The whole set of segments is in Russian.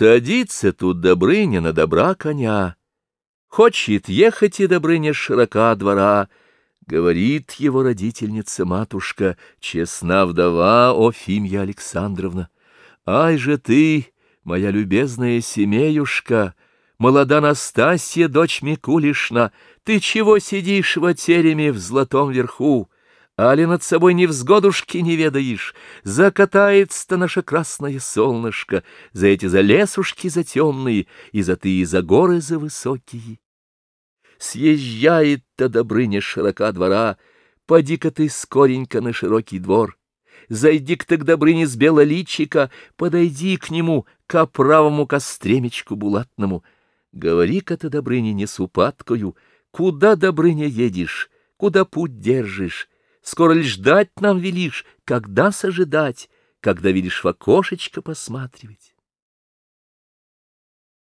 Садится тут Добрыня на добра коня. Хочет ехать и Добрыня широка двора. Говорит его родительница-матушка, честна вдова Офимья Александровна. Ай же ты, моя любезная семеюшка, молода Настасья, дочь Микулишна, ты чего сидишь в тереме в золотом верху? Али над собой невзгодушки не ведаешь, Закатается-то наше красное солнышко За эти за лесушки за темные И за ты и за горы за высокие. Съезжает-то Добрыня широка двора, Поди-ка ты скоренько на широкий двор. Зайди-ка ты к Добрыне с белоличика, Подойди к нему, к правому костремечку булатному. Говори-ка ты, Добрыня, не с упадкою, Куда, Добрыня, едешь, куда путь держишь? Скоро лишь ждать нам велишь, когда сожидать, когда видишь в окошечко посматривать.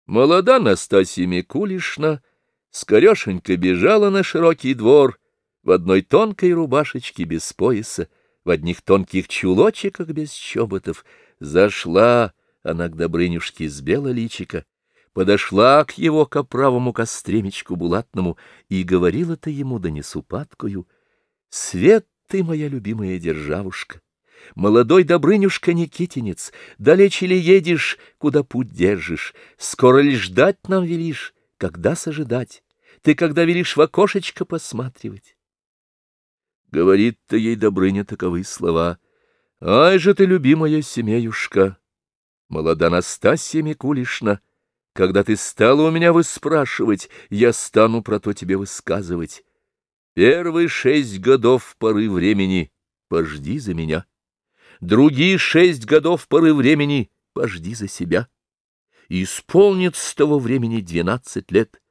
Молода Настасья Микулишна скорешенько бежала на широкий двор в одной тонкой рубашечке без пояса, в одних тонких чулочиках без чоботов. Зашла она к Добрынюшке с белоличика, подошла к его каправому костремечку булатному и говорила-то ему да не с упадкою — Свет ты, моя любимая державушка, Молодой Добрынюшка Никитинец, Далече ли едешь, куда путь держишь, Скоро ли ждать нам велишь, когда сожидать, Ты когда велишь в окошечко посматривать? Говорит-то ей Добрыня таковы слова. Ай же ты, любимая семеюшка, Молода Настасья Микулишна, Когда ты стала у меня выспрашивать, Я стану про то тебе высказывать. Первые шесть годов поры времени пожди за меня. Другие шесть годов поры времени пожди за себя. Исполнит с того времени двенадцать лет.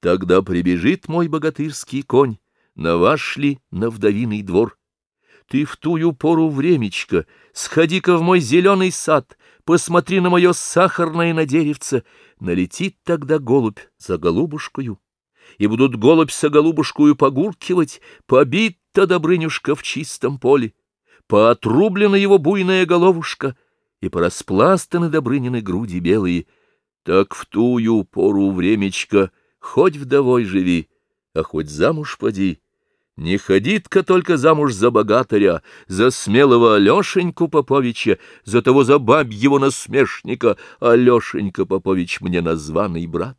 Тогда прибежит мой богатырский конь на ваш ли на вдовиный двор. Ты в тую пору времечко, сходи-ка в мой зеленый сад, посмотри на мое сахарное на деревце, налетит тогда голубь за голубушкою и будут голубь со голубушкою погуркивать, побит-то Добрынюшка в чистом поле, поотрублена его буйная головушка, и пораспластаны Добрынины груди белые. Так в тую пору времечко хоть вдовой живи, а хоть замуж поди. Не ходит-ка только замуж за богатыря, за смелого Алешеньку Поповича, за того за бабьего насмешника, Алешенька Попович мне названный брат.